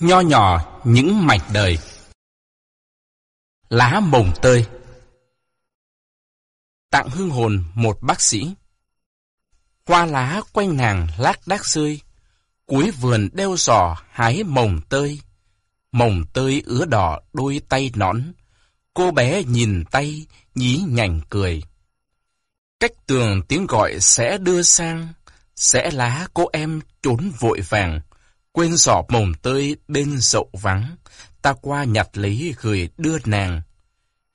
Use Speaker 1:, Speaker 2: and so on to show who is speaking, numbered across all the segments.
Speaker 1: Nho nhỏ những mạch đời. Lá mồng tơi. Tặng hương hồn một bác sĩ. Qua lá quanh nàng lác đác rơi Cuối vườn đeo giỏ hái mồng tơi. Mồng tơi ứa đỏ đôi tay nõn, Cô bé nhìn tay, nhí nhảnh cười. Cách tường tiếng gọi sẽ đưa sang, Sẽ lá cô em trốn vội vàng. Quên giỏ mồng tươi bên dậu vắng, ta qua nhặt lấy gửi đưa nàng.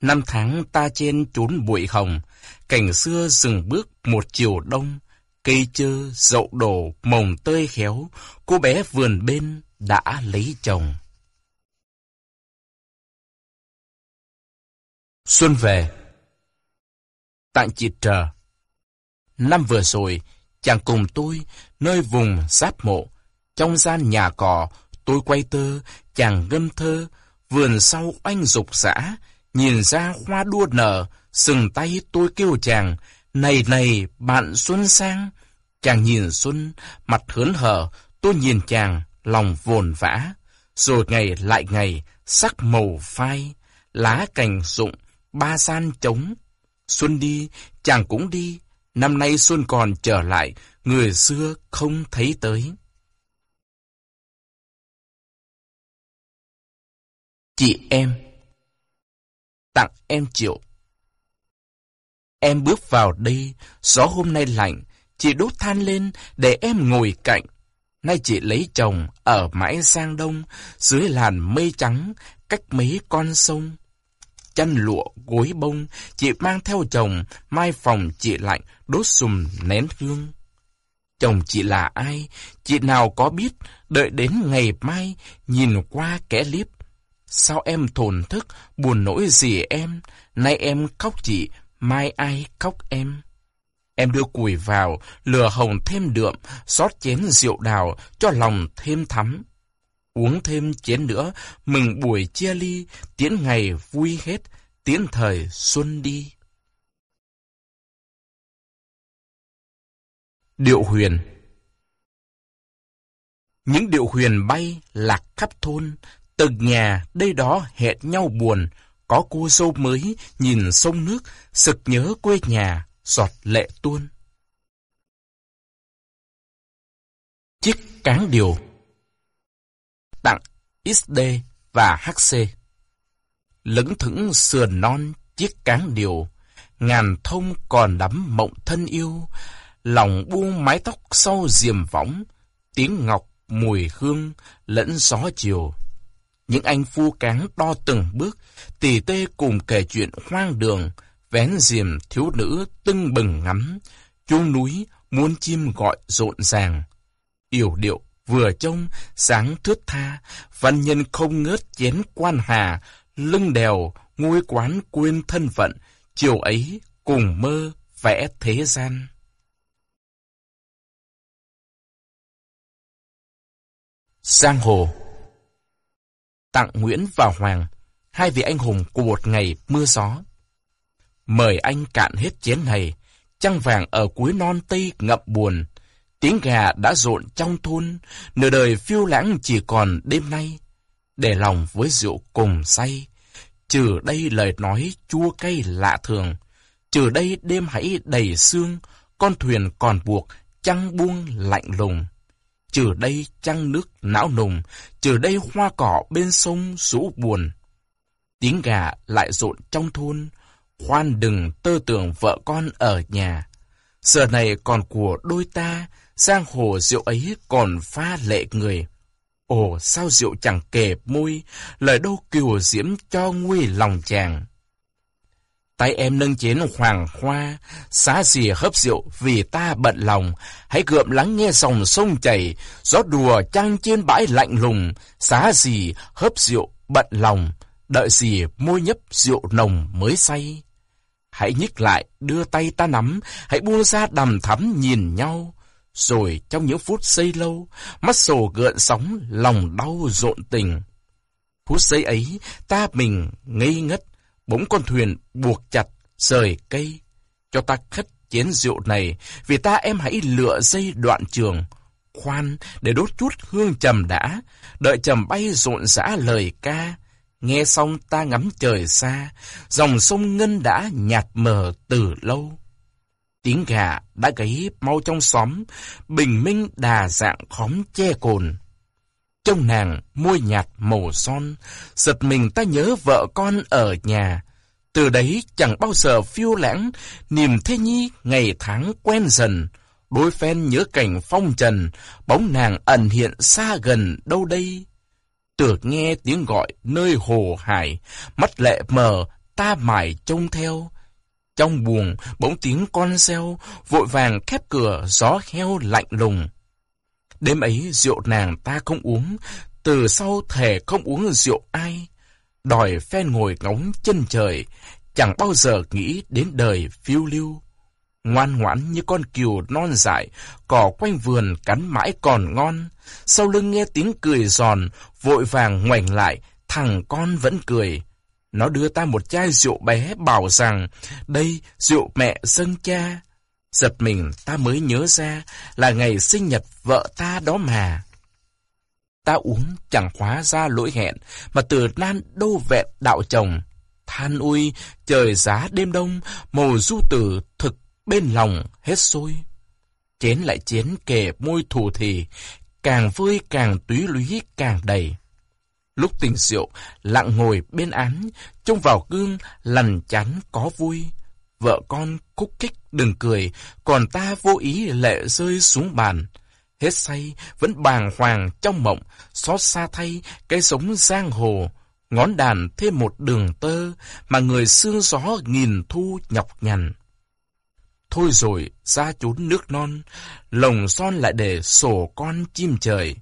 Speaker 1: Năm tháng ta trên trốn bụi hồng, cảnh xưa dừng bước một chiều đông, cây chơ, dậu đổ, mồng tơi khéo, cô bé vườn bên đã lấy chồng. Xuân về Tạng chị Trờ Năm vừa rồi, chàng cùng tôi nơi vùng giáp mộ, trong gian nhà cỏ, tôi quay tơ, chàng ngâm thơ, vườn sau anh dục xã, nhìn ra hoa đua nở, sừng tay tôi kêu chàng, này này, bạn Xuân sang. Chàng nhìn Xuân, mặt hớn hở, tôi nhìn chàng, lòng vồn vã. Rồi ngày lại ngày, sắc màu phai, lá cành rụng, ba gian trống. Xuân đi, chàng cũng đi, năm nay Xuân còn trở lại, người xưa không thấy tới. Chị em Tặng em Triệu Em bước vào đây, gió hôm nay lạnh, chị đốt than lên để em ngồi cạnh. Nay chị lấy chồng ở mãi sang đông, dưới làn mây trắng, cách mấy con sông. Chân lụa, gối bông, chị mang theo chồng, mai phòng chị lạnh, đốt sùm nén hương. Chồng chị là ai? Chị nào có biết, đợi đến ngày mai, nhìn qua kẻ liếp, Sao em thổn thức, buồn nỗi gì em? Nay em khóc chị, mai ai khóc em? Em đưa củi vào, lửa hồng thêm đượm, rót chén rượu đào, cho lòng thêm thắm. Uống thêm chén nữa, mừng buổi chia ly, tiễn ngày vui hết, tiễn thời xuân đi. Điệu huyền Những điệu huyền bay lạc khắp thôn, Từng nhà đây đó hẹn nhau buồn, có cô dâu mới nhìn sông nước, sực nhớ quê nhà, giọt lệ tuôn. Chiếc cán điều Tặng XD và HC Lững thững sườn non chiếc cán điều, ngàn thông còn đắm mộng thân yêu, lòng buông mái tóc sau diềm võng, tiếng ngọc mùi hương lẫn gió chiều. Những anh phu cán đo từng bước, tỉ tê cùng kể chuyện hoang đường, vén diềm thiếu nữ tưng bừng ngắm, chuông núi muốn chim gọi rộn ràng. Yểu điệu vừa trông, sáng thướt tha, văn nhân không ngớt chén quan hà, lưng đèo, ngôi quán quên thân phận, chiều ấy cùng mơ vẽ thế gian. Giang hồ tặng Nguyễn và Hoàng, hai vị anh hùng của một ngày mưa gió. Mời anh cạn hết chén này, trăng vàng ở cuối non tây ngập buồn, tiếng gà đã rộn trong thôn, nửa đời phiêu lãng chỉ còn đêm nay. Để lòng với rượu cùng say, trừ đây lời nói chua cay lạ thường, trừ đây đêm hãy đầy sương, con thuyền còn buộc, trăng buông lạnh lùng trừ đây trăng nước não nùng, trừ đây hoa cỏ bên sông rũ buồn. Tiếng gà lại rộn trong thôn, khoan đừng tơ tưởng vợ con ở nhà. Giờ này còn của đôi ta, giang hồ rượu ấy còn pha lệ người. Ồ sao rượu chẳng kề môi, lời đâu kiều diễm cho nguy lòng chàng. Tay em nâng chén hoàng hoa, xá gì hấp rượu vì ta bận lòng. Hãy gượm lắng nghe dòng sông chảy, gió đùa trăng trên bãi lạnh lùng. Xá gì hấp rượu bận lòng, đợi gì môi nhấp rượu nồng mới say. Hãy nhích lại, đưa tay ta nắm, hãy buông ra đầm thắm nhìn nhau. Rồi trong những phút giây lâu, mắt sổ gợn sóng, lòng đau rộn tình. Phút giây ấy, ta mình ngây ngất, bỗng con thuyền buộc chặt, rời cây. Cho ta khất chén rượu này, vì ta em hãy lựa dây đoạn trường. khoan để đốt chút hương trầm đã, đợi trầm bay rộn rã lời ca. Nghe xong ta ngắm trời xa, dòng sông Ngân đã nhạt mờ từ lâu. Tiếng gà đã gáy mau trong xóm, bình minh đà dạng khóm che cồn. Trông nàng môi nhạt màu son, giật mình ta nhớ vợ con ở nhà. Từ đấy chẳng bao giờ phiêu lãng, niềm thế nhi ngày tháng quen dần. Đôi phen nhớ cảnh phong trần, bóng nàng ẩn hiện xa gần đâu đây. Tưởng nghe tiếng gọi nơi hồ hải, mắt lệ mờ, ta mải trông theo. Trong buồng, bỗng tiếng con reo, vội vàng khép cửa, gió heo lạnh lùng. Đêm ấy rượu nàng ta không uống, từ sau thề không uống rượu ai. Đòi phen ngồi ngóng chân trời, chẳng bao giờ nghĩ đến đời phiêu lưu. Ngoan ngoãn như con kiều non dại, cỏ quanh vườn cắn mãi còn ngon. Sau lưng nghe tiếng cười giòn, vội vàng ngoảnh lại, thằng con vẫn cười. Nó đưa ta một chai rượu bé bảo rằng, đây rượu mẹ dâng cha. Giật mình ta mới nhớ ra là ngày sinh nhật vợ ta đó mà. Ta uống chẳng hóa ra lỗi hẹn, mà từ nan đô vẹn đạo chồng. Than ui, trời giá đêm đông, màu du tử thực bên lòng hết sôi. Chén lại chén kề môi thù thì, càng vơi càng túy lúy càng đầy. Lúc tình rượu, lặng ngồi bên án, trông vào gương, lằn chán có vui. Vợ con khúc kích đừng cười, còn ta vô ý lệ rơi xuống bàn. Hết say, vẫn bàng hoàng trong mộng, xót xa thay, cái sống giang hồ. Ngón đàn thêm một đường tơ, mà người xương gió nghìn thu nhọc nhằn. Thôi rồi, ra chốn nước non, lồng son lại để sổ con chim trời.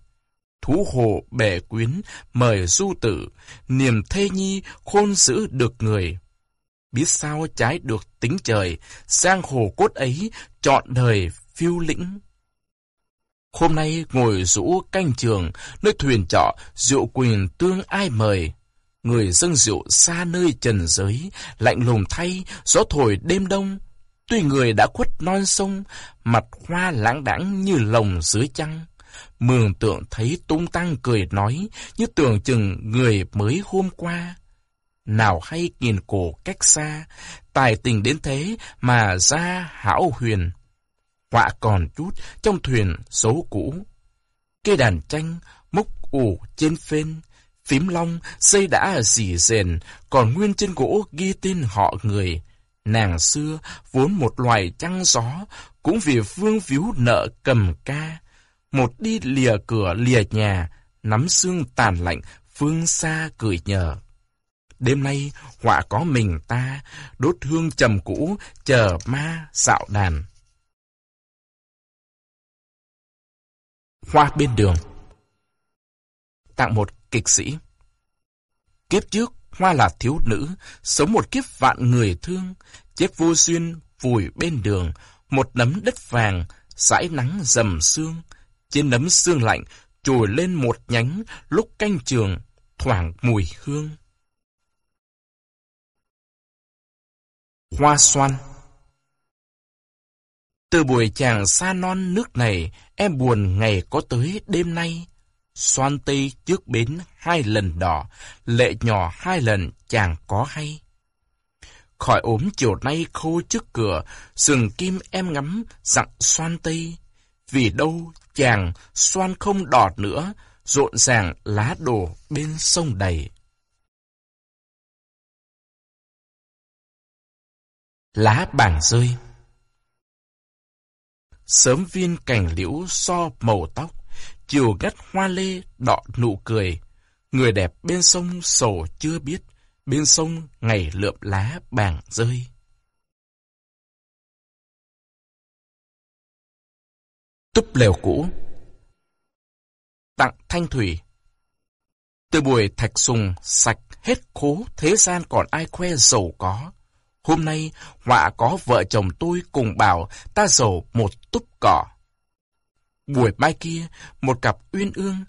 Speaker 1: Thú hồ bể quyến, mời du tử, niềm thê nhi khôn giữ được người. Biết sao trái được tính trời, sang hồ cốt ấy, chọn đời phiêu lĩnh. Hôm nay ngồi rũ canh trường, nơi thuyền trọ, rượu quyền tương ai mời. Người dâng rượu xa nơi trần giới, lạnh lùng thay, gió thổi đêm đông, Tuy người đã khuất non sông, mặt hoa lãng đãng như lồng dưới trăng. Mường tượng thấy tung tăng cười nói, như tưởng chừng người mới hôm qua. Nào hay kiền cổ cách xa, tài tình đến thế mà ra hảo huyền. Họa còn chút trong thuyền số cũ. Cây đàn tranh, mốc ủ trên phên, phím long, dây đã dì rền, còn nguyên trên gỗ ghi tên họ người. Nàng xưa vốn một loài trăng gió, cũng vì vương víu nợ cầm ca. Một đi lìa cửa lìa nhà, nắm xương tàn lạnh, phương xa cười nhờ. Đêm nay họa có mình ta, đốt hương trầm cũ, chờ ma xạo đàn. Hoa bên đường Tặng một kịch sĩ Kiếp trước, Hoa là thiếu nữ, sống một kiếp vạn người thương, chết vô duyên vùi bên đường, một nấm đất vàng, sải nắng dầm xương Trên nấm xương lạnh, trồi lên một nhánh, lúc canh trường, thoảng mùi hương. Hoa xoan Từ buổi chàng xa non nước này, em buồn ngày có tới đêm nay. Xoan tây trước bến hai lần đỏ, lệ nhỏ hai lần chàng có hay. Khỏi ốm chiều nay khô trước cửa, sừng kim em ngắm dặn xoan tây. Vì đâu chàng xoan không đọt nữa, rộn ràng lá đổ bên sông đầy. Lá bảng rơi Sớm viên cành liễu so màu tóc, chiều gắt hoa lê đọ nụ cười. Người đẹp bên sông sổ chưa biết, bên sông ngày lượm lá bàng rơi. Túp lều cũ Tặng Thanh Thủy Từ buổi thạch sùng sạch hết khố thế gian còn ai khoe giàu có. Hôm nay, họa có vợ chồng tôi cùng bảo ta giàu một túp cỏ. Buổi mai kia, một cặp uyên ương,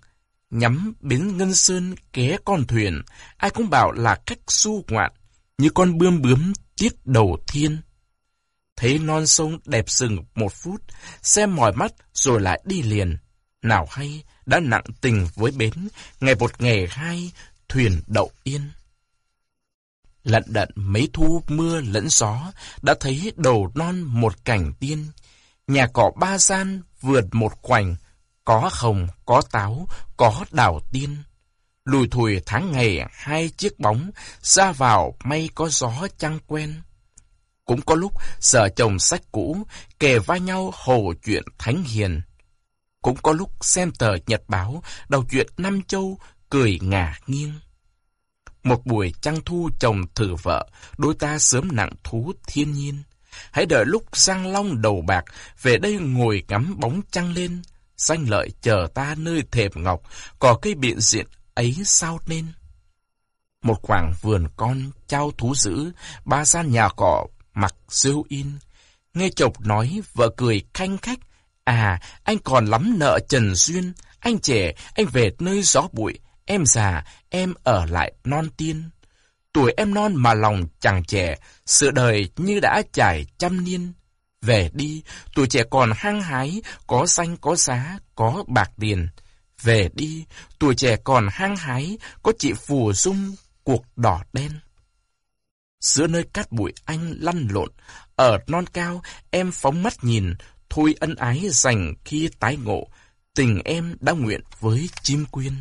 Speaker 1: nhắm bến Ngân Sơn ké con thuyền, ai cũng bảo là cách du ngoạn, như con bươm bướm tiết đầu thiên. Thấy non sông đẹp sừng một phút, xem mỏi mắt rồi lại đi liền. nào hay đã nặng tình với bến, ngày một ngày hai, thuyền đậu yên. Lận đận mấy thu mưa lẫn gió, đã thấy đầu non một cảnh tiên. Nhà cỏ ba gian, vườn một khoảnh, có hồng, có táo, có đào tiên. Lùi thùi tháng ngày hai chiếc bóng, ra vào may có gió chăng quen. Cũng có lúc sợ chồng sách cũ, kề vai nhau hồ chuyện thánh hiền. Cũng có lúc xem tờ nhật báo, đầu chuyện năm châu, cười ngả nghiêng. Một buổi trăng thu chồng thử vợ, đôi ta sớm nặng thú thiên nhiên. Hãy đợi lúc sang long đầu bạc, về đây ngồi ngắm bóng trăng lên. Danh lợi chờ ta nơi thềm ngọc, có cây biện diện ấy sao nên. Một khoảng vườn con trao thú dữ, ba gian nhà cỏ mặc siêu in. Nghe chồng nói, vợ cười khanh khách. À, anh còn lắm nợ Trần Duyên. Anh trẻ, anh về nơi gió bụi. Em già, em ở lại non tiên. Tuổi em non mà lòng chẳng trẻ, sự đời như đã trải trăm niên. Về đi, tuổi trẻ còn hăng hái, có xanh có giá, có bạc tiền. Về đi, tuổi trẻ còn hăng hái, có chị phù dung, cuộc đỏ đen. Giữa nơi cát bụi anh lăn lộn, ở non cao em phóng mắt nhìn, thôi ân ái dành khi tái ngộ, tình em đã nguyện với chim quyên.